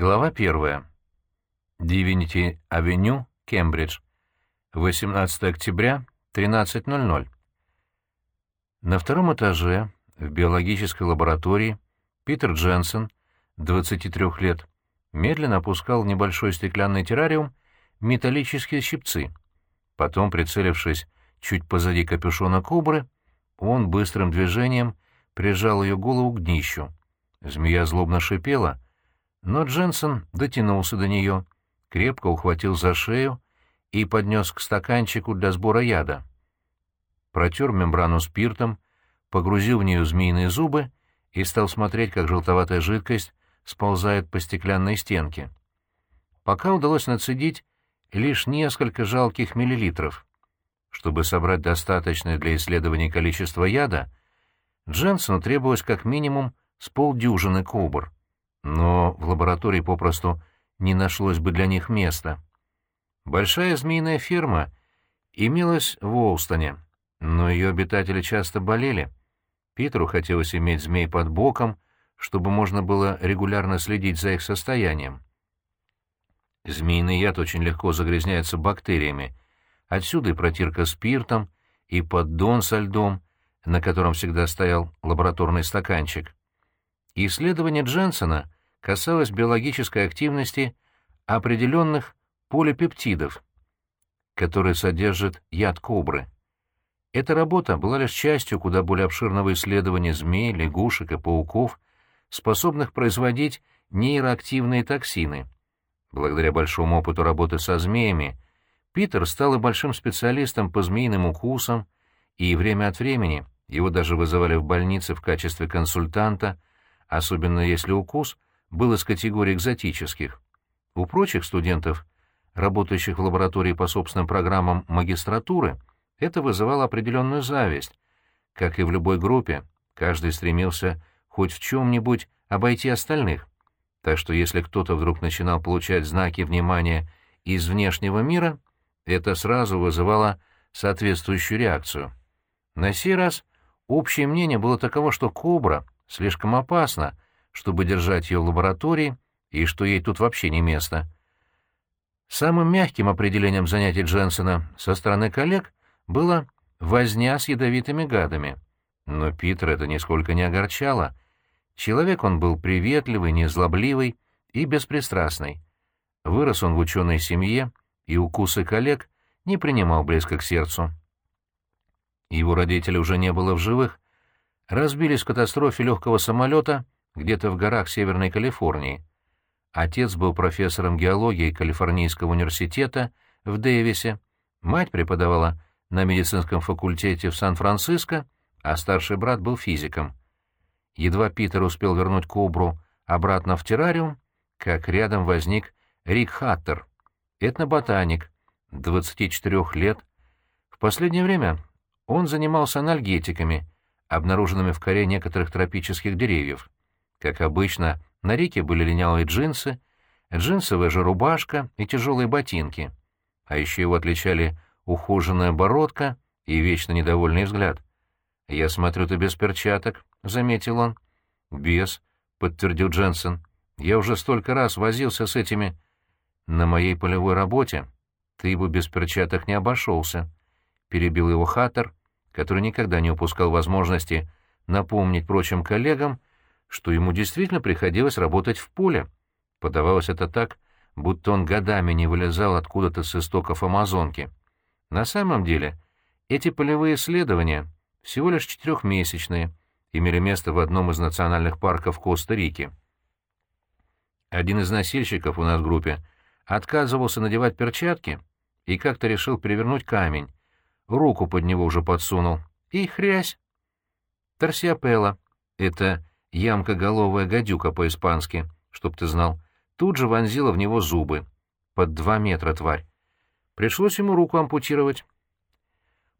Глава первая. Дивинити-авеню, Кембридж. 18 октября, 13.00. На втором этаже, в биологической лаборатории, Питер Дженсен, 23 лет, медленно опускал в небольшой стеклянный террариум металлические щипцы. Потом, прицелившись чуть позади капюшона кобры, он быстрым движением прижал ее голову к днищу. Змея злобно шипела — но Дженсен дотянулся до нее, крепко ухватил за шею и поднес к стаканчику для сбора яда. Протер мембрану спиртом, погрузил в нее змеиные зубы и стал смотреть, как желтоватая жидкость сползает по стеклянной стенке. Пока удалось нацедить лишь несколько жалких миллилитров. Чтобы собрать достаточное для исследования количество яда, Дженсону требовалось как минимум с полдюжины кубр но в лаборатории попросту не нашлось бы для них места. Большая змеиная ферма имелась в Уолстоне, но ее обитатели часто болели. Питеру хотелось иметь змей под боком, чтобы можно было регулярно следить за их состоянием. Змеиный яд очень легко загрязняется бактериями. Отсюда и протирка спиртом, и поддон со льдом, на котором всегда стоял лабораторный стаканчик. Исследование Дженсона касалось биологической активности определенных полипептидов, которые содержат яд кобры. Эта работа была лишь частью куда более обширного исследования змей, лягушек и пауков, способных производить нейроактивные токсины. Благодаря большому опыту работы со змеями, Питер стал и большим специалистом по змеиным укусам, и время от времени его даже вызывали в больнице в качестве консультанта — особенно если укус был из категории экзотических. У прочих студентов, работающих в лаборатории по собственным программам магистратуры, это вызывало определенную зависть. Как и в любой группе, каждый стремился хоть в чем-нибудь обойти остальных. Так что если кто-то вдруг начинал получать знаки внимания из внешнего мира, это сразу вызывало соответствующую реакцию. На сей раз общее мнение было таково, что кобра слишком опасно, чтобы держать ее в лаборатории, и что ей тут вообще не место. Самым мягким определением занятий Дженсона со стороны коллег было возня с ядовитыми гадами. Но Питер это нисколько не огорчало. Человек он был приветливый, незлобливый и беспристрастный. Вырос он в ученой семье, и укусы коллег не принимал близко к сердцу. Его родителей уже не было в живых, разбились в катастрофе легкого самолета где-то в горах Северной Калифорнии. Отец был профессором геологии Калифорнийского университета в Дэвисе, мать преподавала на медицинском факультете в Сан-Франциско, а старший брат был физиком. Едва Питер успел вернуть кобру обратно в террариум, как рядом возник Рик Хаттер, этноботаник, 24 лет. В последнее время он занимался анальгетиками — обнаруженными в коре некоторых тропических деревьев. Как обычно, на Рике были линялые джинсы, джинсовая же рубашка и тяжелые ботинки. А еще его отличали ухоженная бородка и вечно недовольный взгляд. «Я смотрю, ты без перчаток», — заметил он. «Без», — подтвердил Дженсен. «Я уже столько раз возился с этими...» «На моей полевой работе ты бы без перчаток не обошелся», — перебил его Хаттер, который никогда не упускал возможности напомнить прочим коллегам, что ему действительно приходилось работать в поле. Подавалось это так, будто он годами не вылезал откуда-то с истоков Амазонки. На самом деле, эти полевые исследования, всего лишь четырехмесячные, имели место в одном из национальных парков Коста-Рики. Один из носильщиков у нас в группе отказывался надевать перчатки и как-то решил перевернуть камень, руку под него уже подсунул. И хрясь. Торсиапелла — это ямкоголовая гадюка по-испански, чтоб ты знал. Тут же вонзила в него зубы. Под два метра тварь. Пришлось ему руку ампутировать.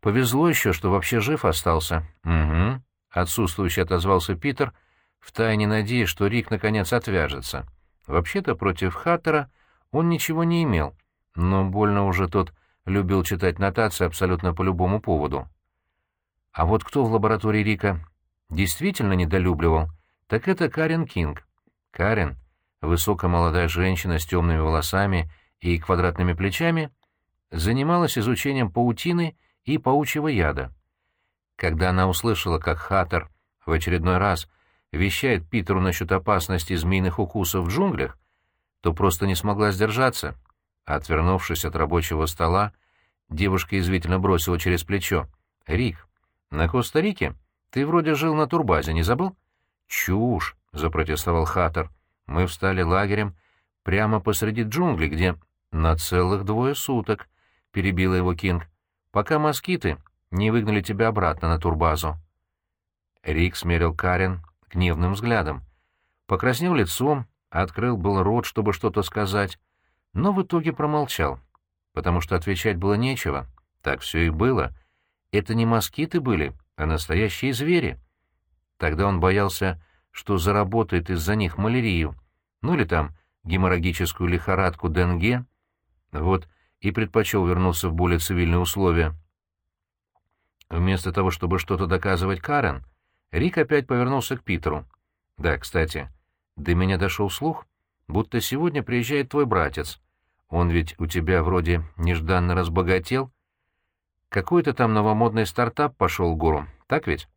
Повезло еще, что вообще жив остался. Угу. Отсутствующий отозвался Питер, втайне надеясь, что Рик наконец отвяжется. Вообще-то против Хаттера он ничего не имел, но больно уже тот любил читать нотации абсолютно по любому поводу. А вот кто в лаборатории Рика действительно недолюбливал, так это Карен Кинг. Карен высокая молодая женщина с темными волосами и квадратными плечами, занималась изучением паутины и паучьего яда. Когда она услышала, как Хаттер в очередной раз вещает Питеру насчет опасности змеиных укусов в джунглях, то просто не смогла сдержаться. Отвернувшись от рабочего стола, девушка извительно бросила через плечо. «Рик, на Коста-Рике ты вроде жил на турбазе, не забыл?» «Чушь!» — запротестовал Хаттер. «Мы встали лагерем прямо посреди джунглей, где...» «На целых двое суток», — перебила его Кинг, — «пока москиты не выгнали тебя обратно на турбазу». Рик смерил Карен гневным взглядом. Покраснел лицом, открыл был рот, чтобы что-то сказать, но в итоге промолчал, потому что отвечать было нечего. Так все и было. Это не москиты были, а настоящие звери. Тогда он боялся, что заработает из-за них малярию, ну или там геморрагическую лихорадку Денге, вот, и предпочел вернуться в более цивильные условия. Вместо того, чтобы что-то доказывать Карен, Рик опять повернулся к Питеру. «Да, кстати, до меня дошел слух, будто сегодня приезжает твой братец. Он ведь у тебя вроде нежданно разбогател. Какой-то там новомодный стартап пошел в гору, так ведь?»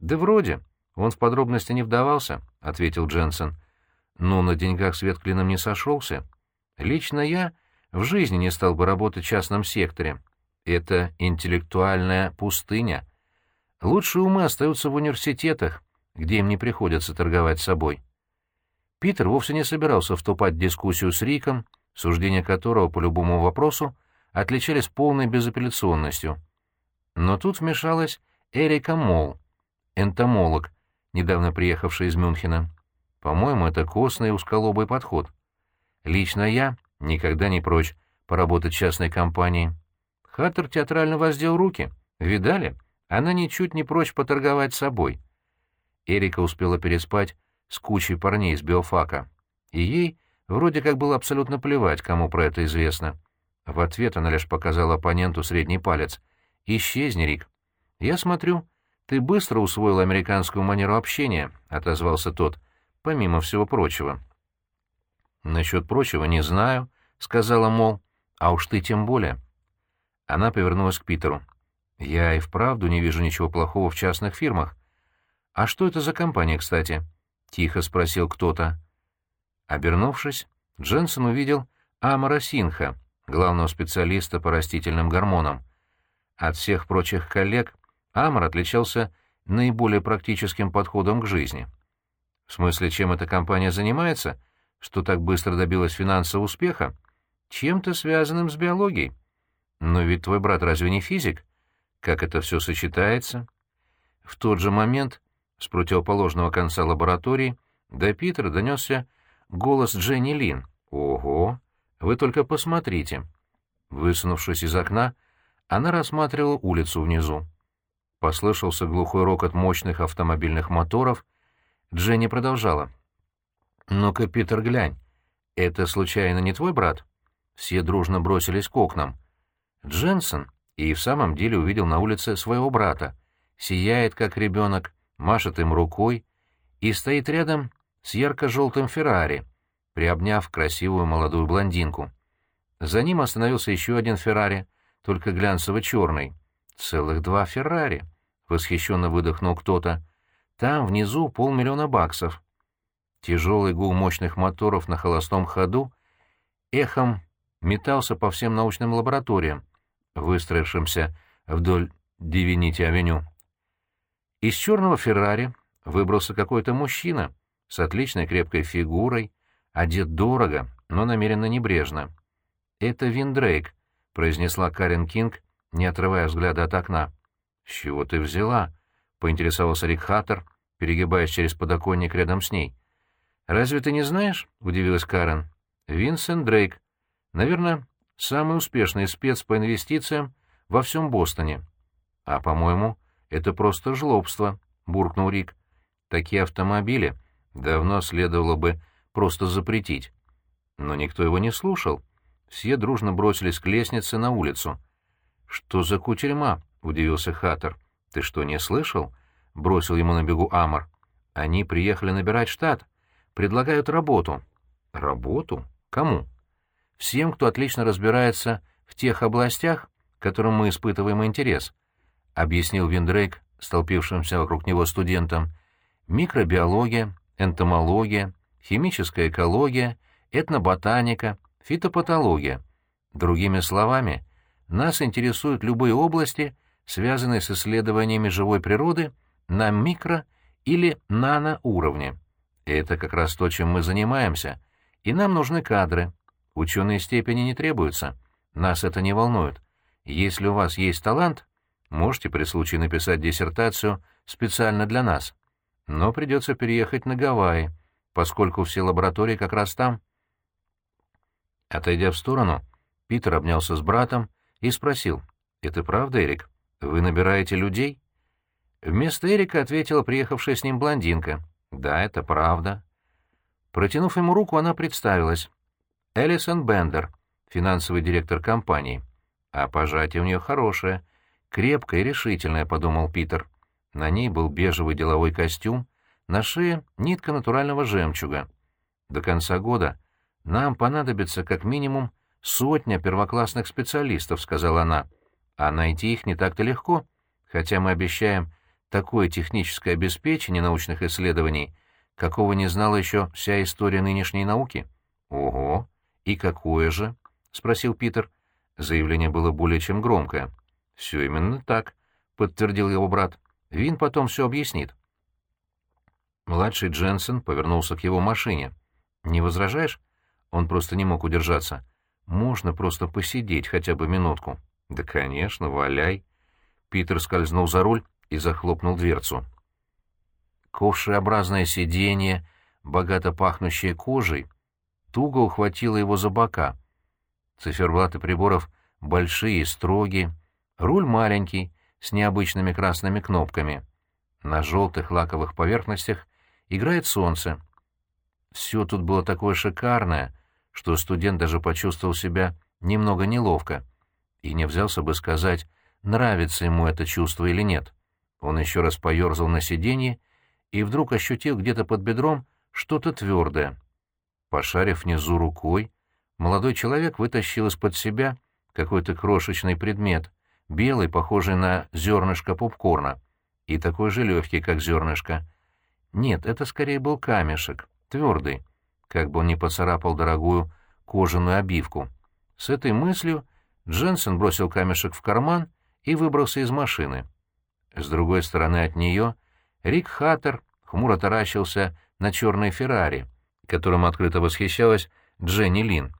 «Да вроде. Он в подробности не вдавался», — ответил Дженсен. «Ну, на деньгах свет клином не сошелся. Лично я в жизни не стал бы работать в частном секторе. Это интеллектуальная пустыня». Лучшие умы остаются в университетах, где им не приходится торговать собой. Питер вовсе не собирался вступать в дискуссию с Риком, суждения которого по любому вопросу отличались полной безапелляционностью. Но тут вмешалась Эрика Мол, энтомолог, недавно приехавший из Мюнхена. По-моему, это костный узколобый подход. Лично я никогда не прочь поработать в частной компании. Хаттер театрально воздел руки. Видали? Она ничуть не прочь поторговать собой. Эрика успела переспать с кучей парней из биофака, и ей вроде как было абсолютно плевать, кому про это известно. В ответ она лишь показала оппоненту средний палец. «Исчезни, Рик». «Я смотрю, ты быстро усвоил американскую манеру общения», — отозвался тот, помимо всего прочего. «Насчет прочего не знаю», — сказала Мол, — «а уж ты тем более». Она повернулась к Питеру. Я и вправду не вижу ничего плохого в частных фирмах. А что это за компания, кстати? Тихо спросил кто-то. Обернувшись, Дженсен увидел Амара Синха, главного специалиста по растительным гормонам. От всех прочих коллег Амар отличался наиболее практическим подходом к жизни. В смысле, чем эта компания занимается, что так быстро добилась финансового успеха? Чем-то связанным с биологией. Но ведь твой брат разве не физик? Как это все сочетается? В тот же момент с противоположного конца лаборатории до Питера донесся голос Дженни Лин. «Ого! Вы только посмотрите!» Высунувшись из окна, она рассматривала улицу внизу. Послышался глухой рокот мощных автомобильных моторов. Дженни продолжала. «Ну-ка, Питер, глянь. Это, случайно, не твой брат?» Все дружно бросились к окнам. Дженсен и в самом деле увидел на улице своего брата. Сияет, как ребенок, машет им рукой и стоит рядом с ярко-желтым Феррари, приобняв красивую молодую блондинку. За ним остановился еще один Феррари, только глянцево-черный. «Целых два Феррари!» — восхищенно выдохнул кто-то. «Там, внизу, полмиллиона баксов». Тяжелый гул мощных моторов на холостом ходу эхом метался по всем научным лабораториям, выстроившимся вдоль Дивинити-авеню. Из черного Феррари выбрался какой-то мужчина с отличной крепкой фигурой, одет дорого, но намеренно небрежно. «Это Вин Дрейк», — произнесла Карен Кинг, не отрывая взгляда от окна. «С чего ты взяла?» — поинтересовался Рик Хаттер, перегибаясь через подоконник рядом с ней. «Разве ты не знаешь?» — удивилась Карен. «Винсент Дрейк. Наверное, самый успешный спец по инвестициям во всем Бостоне. А, по-моему, это просто жлобство, буркнул Рик. Такие автомобили давно следовало бы просто запретить. Но никто его не слушал. Все дружно бросились к лестнице на улицу. «Что за кутерьма?» — удивился Хаттер. «Ты что, не слышал?» — бросил ему на бегу Амар. «Они приехали набирать штат. Предлагают работу. Работу? Кому? Всем, кто отлично разбирается в тех областях, которым мы испытываем интерес, — объяснил Виндрейк столпившимся вокруг него студентам. Микробиология, энтомология, химическая экология, этноботаника, фитопатология. Другими словами, нас интересуют любые области, связанные с исследованиями живой природы на микро- или наноуровне. Это как раз то, чем мы занимаемся, и нам нужны кадры. Ученые степени не требуются, нас это не волнует. Если у вас есть талант, можете при случае написать диссертацию специально для нас. Но придется переехать на Гавайи, поскольку все лаборатории как раз там. Отойдя в сторону, Питер обнялся с братом и спросил, «Это правда, Эрик? Вы набираете людей?» Вместо Эрика ответила приехавшая с ним блондинка. «Да, это правда». Протянув ему руку, она представилась. Элисон Бендер, финансовый директор компании. А пожатие у нее хорошее, крепкое и решительное, — подумал Питер. На ней был бежевый деловой костюм, на шее нитка натурального жемчуга. До конца года нам понадобится как минимум сотня первоклассных специалистов, — сказала она. А найти их не так-то легко, хотя мы обещаем такое техническое обеспечение научных исследований, какого не знала еще вся история нынешней науки. — Ого! И какое же? — спросил Питер. Заявление было более чем громкое. — Все именно так, — подтвердил его брат. — Вин потом все объяснит. Младший Дженсен повернулся к его машине. — Не возражаешь? Он просто не мог удержаться. — Можно просто посидеть хотя бы минутку. — Да, конечно, валяй. Питер скользнул за руль и захлопнул дверцу. Ковшеобразное сиденье, богато пахнущее кожей, туго ухватило его за бока. Циферблаты приборов большие, строгие, руль маленький, с необычными красными кнопками. На желтых лаковых поверхностях играет солнце. Все тут было такое шикарное, что студент даже почувствовал себя немного неловко и не взялся бы сказать, нравится ему это чувство или нет. Он еще раз поерзал на сиденье и вдруг ощутил где-то под бедром что-то твердое. Пошарив внизу рукой, молодой человек вытащил из-под себя какой-то крошечный предмет, белый, похожий на зернышко попкорна, и такой же легкий, как зернышко. Нет, это скорее был камешек, твердый, как бы он не поцарапал дорогую кожаную обивку. С этой мыслью Дженсен бросил камешек в карман и выбрался из машины. С другой стороны от нее Рик Хаттер хмуро таращился на черной Феррари, которым открыто восхищалась Дженни Лин.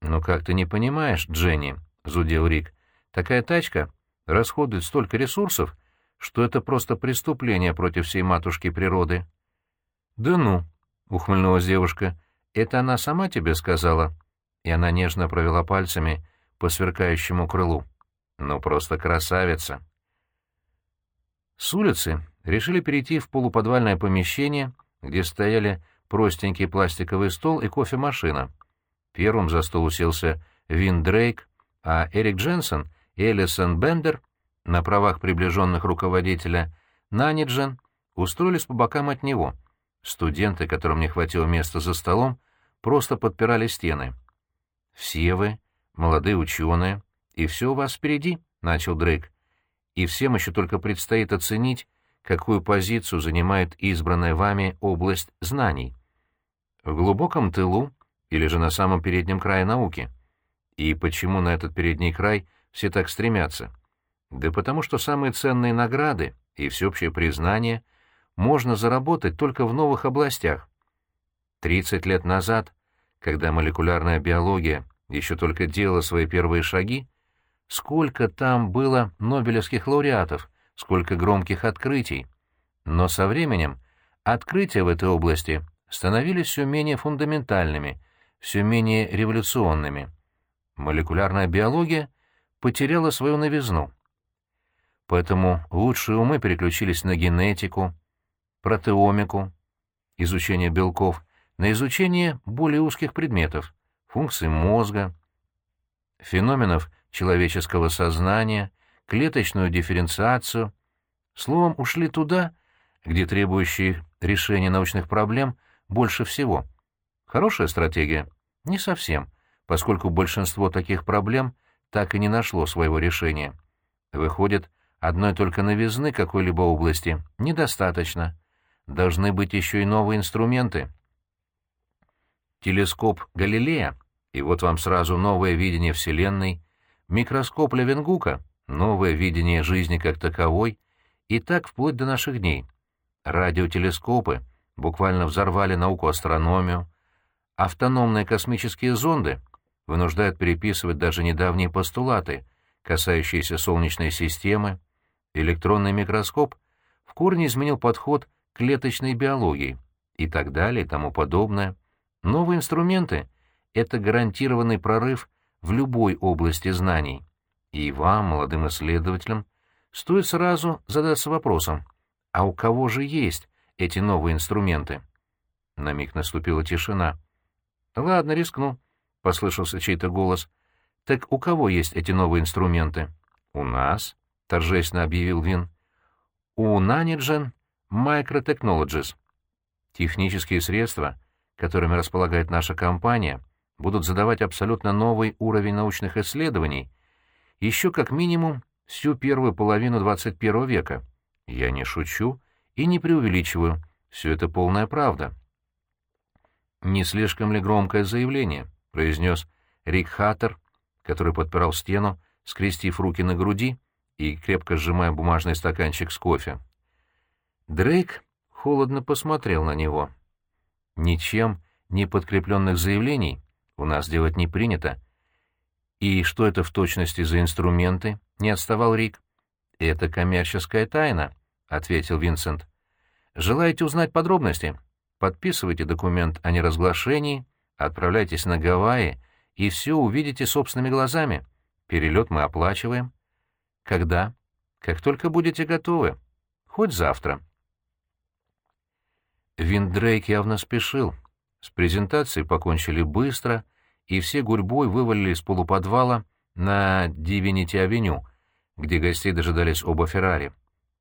«Ну как ты не понимаешь, Дженни?» — зудел Рик. «Такая тачка расходует столько ресурсов, что это просто преступление против всей матушки природы». «Да ну!» — ухмыльнулась девушка. «Это она сама тебе сказала?» И она нежно провела пальцами по сверкающему крылу. «Ну, просто красавица!» С улицы решили перейти в полуподвальное помещение, где стояли простенький пластиковый стол и кофемашина. Первым за стол уселся Вин Дрейк, а Эрик Дженсен Элисон Бендер на правах приближенных руководителя Наниджен устроились по бокам от него. Студенты, которым не хватило места за столом, просто подпирали стены. «Все вы, молодые ученые, и все у вас впереди», — начал Дрейк и всем еще только предстоит оценить, какую позицию занимает избранная вами область знаний. В глубоком тылу или же на самом переднем крае науки? И почему на этот передний край все так стремятся? Да потому что самые ценные награды и всеобщее признание можно заработать только в новых областях. 30 лет назад, когда молекулярная биология еще только делала свои первые шаги, Сколько там было нобелевских лауреатов, сколько громких открытий. Но со временем открытия в этой области становились все менее фундаментальными, все менее революционными. Молекулярная биология потеряла свою новизну. Поэтому лучшие умы переключились на генетику, протеомику, изучение белков, на изучение более узких предметов, функций мозга, феноменов человеческого сознания, клеточную дифференциацию. Словом, ушли туда, где требующие решения научных проблем больше всего. Хорошая стратегия? Не совсем, поскольку большинство таких проблем так и не нашло своего решения. Выходит, одной только новизны какой-либо области недостаточно. Должны быть еще и новые инструменты. Телескоп Галилея, и вот вам сразу новое видение Вселенной, микроскоп Левенгука, новое видение жизни как таковой, и так вплоть до наших дней. Радиотелескопы буквально взорвали науку астрономию, автономные космические зонды вынуждают переписывать даже недавние постулаты, касающиеся Солнечной системы, электронный микроскоп в корне изменил подход к клеточной биологии и так далее и тому подобное. Новые инструменты — это гарантированный прорыв в любой области знаний. И вам, молодым исследователям, стоит сразу задаться вопросом, а у кого же есть эти новые инструменты? На миг наступила тишина. «Ладно, рискну», — послышался чей-то голос. «Так у кого есть эти новые инструменты?» «У нас», — торжественно объявил Вин. «У Nanigen Microtechnologies. Технические средства, которыми располагает наша компания, будут задавать абсолютно новый уровень научных исследований еще как минимум всю первую половину 21 века. Я не шучу и не преувеличиваю, все это полная правда. «Не слишком ли громкое заявление?» — произнес Рик Хаттер, который подпирал стену, скрестив руки на груди и крепко сжимая бумажный стаканчик с кофе. Дрейк холодно посмотрел на него. «Ничем не подкрепленных заявлений у нас делать не принято. И что это в точности за инструменты?» — не отставал Рик. «Это коммерческая тайна», — ответил Винсент. «Желаете узнать подробности?» подписывайте документ о неразглашении, отправляйтесь на Гавайи и все увидите собственными глазами. Перелет мы оплачиваем. Когда? Как только будете готовы. Хоть завтра. Виндрейк явно спешил. С презентацией покончили быстро, и все гурьбой вывалили из полуподвала на Дивинити-авеню, где гостей дожидались оба Феррари.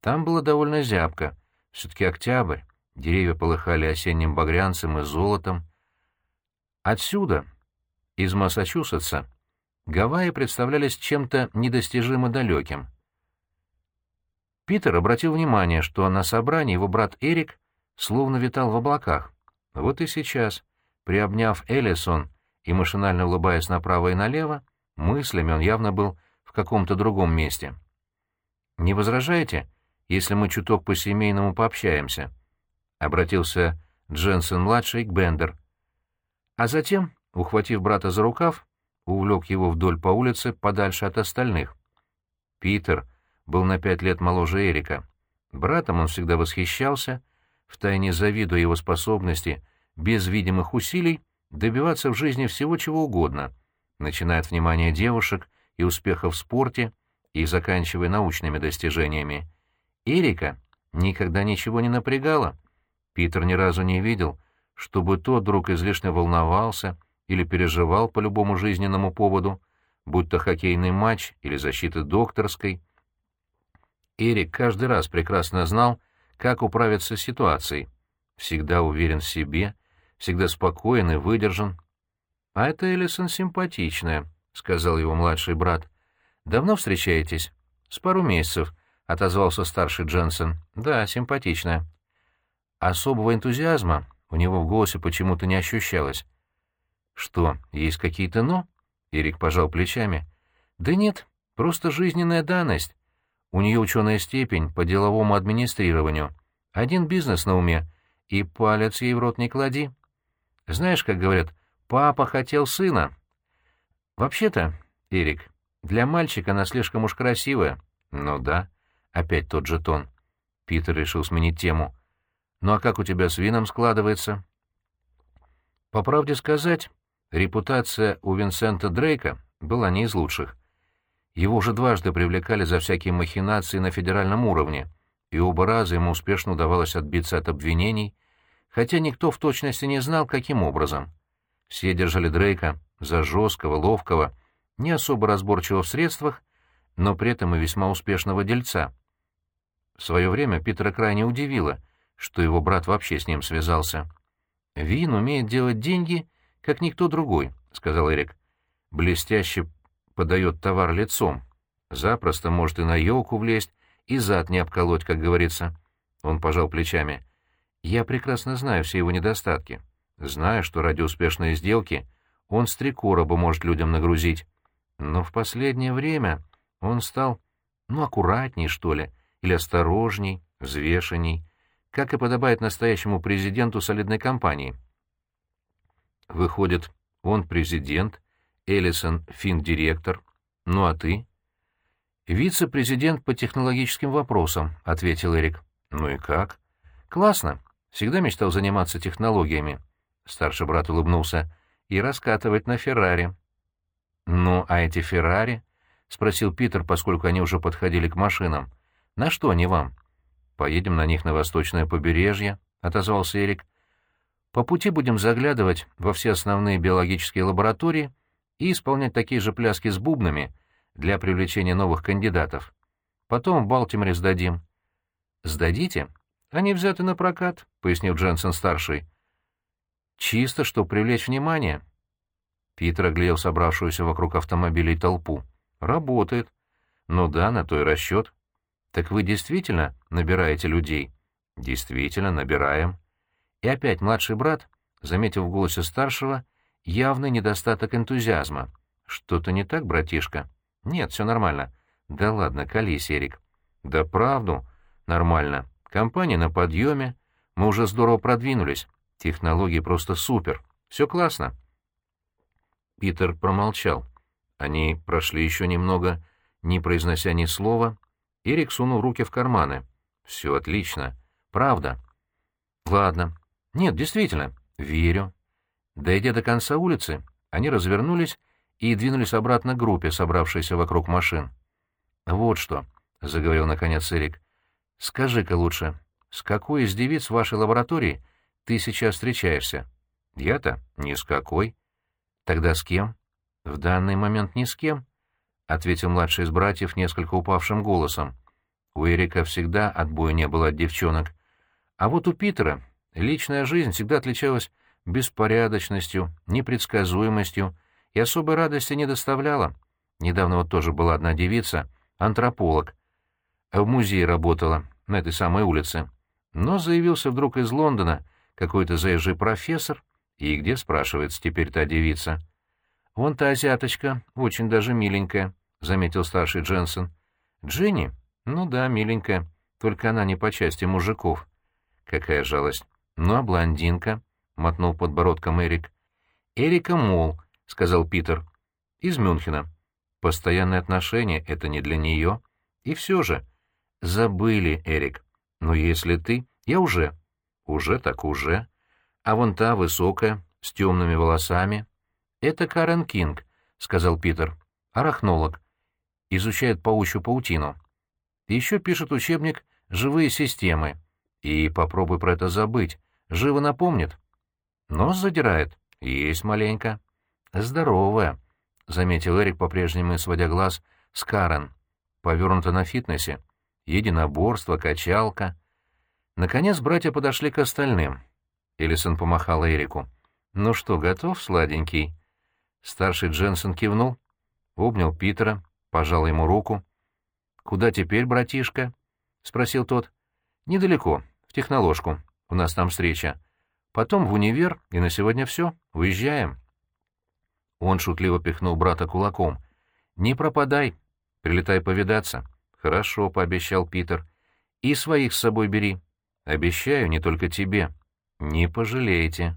Там было довольно зябко. Все-таки октябрь. Деревья полыхали осенним багрянцем и золотом. Отсюда, из Массачусетса, Гавайи представлялись чем-то недостижимо далеким. Питер обратил внимание, что на собрании его брат Эрик словно витал в облаках. Вот и сейчас, приобняв Эллисон и машинально улыбаясь направо и налево, мыслями он явно был в каком-то другом месте. «Не возражаете, если мы чуток по-семейному пообщаемся?» обратился Дженсен-младший к Бендер. А затем, ухватив брата за рукав, увлек его вдоль по улице подальше от остальных. Питер был на пять лет моложе Эрика. Братом он всегда восхищался, втайне завидуя его способности без видимых усилий добиваться в жизни всего чего угодно, начиная от внимания девушек и успехов в спорте и заканчивая научными достижениями. Эрика никогда ничего не напрягало. Питер ни разу не видел, чтобы тот вдруг излишне волновался или переживал по любому жизненному поводу, будь то хоккейный матч или защита докторской. Эрик каждый раз прекрасно знал, как управиться с ситуацией. Всегда уверен в себе, всегда спокоен и выдержан. — А это Элисон симпатичная, — сказал его младший брат. — Давно встречаетесь? — С пару месяцев, — отозвался старший Дженсен. — Да, симпатичная. Особого энтузиазма у него в голосе почему-то не ощущалось. «Что, есть какие-то «но»?» — Эрик пожал плечами. «Да нет, просто жизненная данность. У нее ученая степень по деловому администрированию. Один бизнес на уме, и палец ей в рот не клади. Знаешь, как говорят, папа хотел сына. Вообще-то, Эрик, для мальчика она слишком уж красивая. Ну да, опять тот же тон. Питер решил сменить тему. Ну а как у тебя с вином складывается? По правде сказать, репутация у Винсента Дрейка была не из лучших. Его уже дважды привлекали за всякие махинации на федеральном уровне, и оба раза ему успешно удавалось отбиться от обвинений, хотя никто в точности не знал, каким образом. Все держали Дрейка за жесткого, ловкого, не особо разборчивого в средствах, но при этом и весьма успешного дельца. В свое время Питера крайне удивило — что его брат вообще с ним связался. Вин умеет делать деньги, как никто другой, — сказал Эрик. Блестяще подает товар лицом. Запросто может и на елку влезть, и зад не обколоть, как говорится. Он пожал плечами. Я прекрасно знаю все его недостатки. Знаю, что ради успешной сделки он с три короба может людям нагрузить. Но в последнее время он стал, ну, аккуратней, что ли, или осторожней, взвешенней, как и подобает настоящему президенту солидной компании. Выходит, он президент, Эллисон финдиректор, ну а ты? Вице-президент по технологическим вопросам, ответил Эрик. Ну и как? Классно. Всегда мечтал заниматься технологиями. Старший брат улыбнулся. И раскатывать на Феррари. Ну, а эти Феррари? спросил Питер, поскольку они уже подходили к машинам. На что они вам? Поедем на них на восточное побережье, отозвался Эрик. По пути будем заглядывать во все основные биологические лаборатории и исполнять такие же пляски с бубнами для привлечения новых кандидатов. Потом в Балтиморе сдадим. Сдадите? Они взяты на прокат, пояснил Дженсен-старший. Чисто, чтобы привлечь внимание. Питер оглядел собравшуюся вокруг автомобилей толпу. Работает. Ну да, на то и расчет. Так вы действительно набираете людей? Действительно, набираем. И опять младший брат, заметив в голосе старшего, явный недостаток энтузиазма. Что-то не так, братишка? Нет, все нормально. Да ладно, колись, Эрик. Да правду. Нормально. Компания на подъеме. Мы уже здорово продвинулись. Технологии просто супер. Все классно. Питер промолчал. Они прошли еще немного, не произнося ни слова. Эрик сунул руки в карманы. Все отлично. Правда. Ладно. Нет, действительно. Верю. Дойдя до конца улицы, они развернулись и двинулись обратно к группе, собравшейся вокруг машин. «Вот что», — заговорил наконец Эрик, — «скажи-ка лучше, с какой из девиц вашей лаборатории ты сейчас встречаешься? Я-то ни с какой. Тогда с кем? В данный момент ни с кем, ответил младший из братьев несколько упавшим голосом. У Эрика всегда отбоя не было от девчонок. А вот у Питера личная жизнь всегда отличалась беспорядочностью, непредсказуемостью и особой радости не доставляла. Недавно вот тоже была одна девица, антрополог. В музее работала, на этой самой улице. Но заявился вдруг из Лондона какой-то заезжий профессор, и где, спрашивается, теперь та девица? «Вон та азиаточка, очень даже миленькая», — заметил старший Дженсен. «Джинни? Ну да, миленькая, только она не по части мужиков». «Какая жалость. Ну а блондинка?» — мотнул подбородком Эрик. «Эрика Мол», — сказал Питер. «Из Мюнхена. Постоянные отношения — это не для нее. И все же...» «Забыли, Эрик. Но если ты...» «Я уже. Уже так уже. А вон та высокая, с темными волосами. Это Карен Кинг, сказал Питер. Арахнолог. Изучает паучью паутину. Еще пишет учебник «Живые системы». И попробуй про это забыть. Живо напомнит. Нос задирает. Есть маленько. Здоровая, заметил Эрик, по-прежнему сводя глаз с Карен. Повернута на фитнесе. Единоборство, качалка. Наконец братья подошли к остальным. Элисон помахал Эрику. «Ну что, готов, сладенький?» Старший Дженсен кивнул, обнял Питера, пожал ему руку. «Куда теперь, братишка?» — спросил тот. «Недалеко, в техноложку. У нас там встреча. Потом в универ, и на сегодня все. Уезжаем». Он шутливо пихнул брата кулаком. «Не пропадай. Прилетай повидаться». «Хорошо», — пообещал Питер. «И своих с собой бери». Обещаю, не только тебе. Не пожалеете.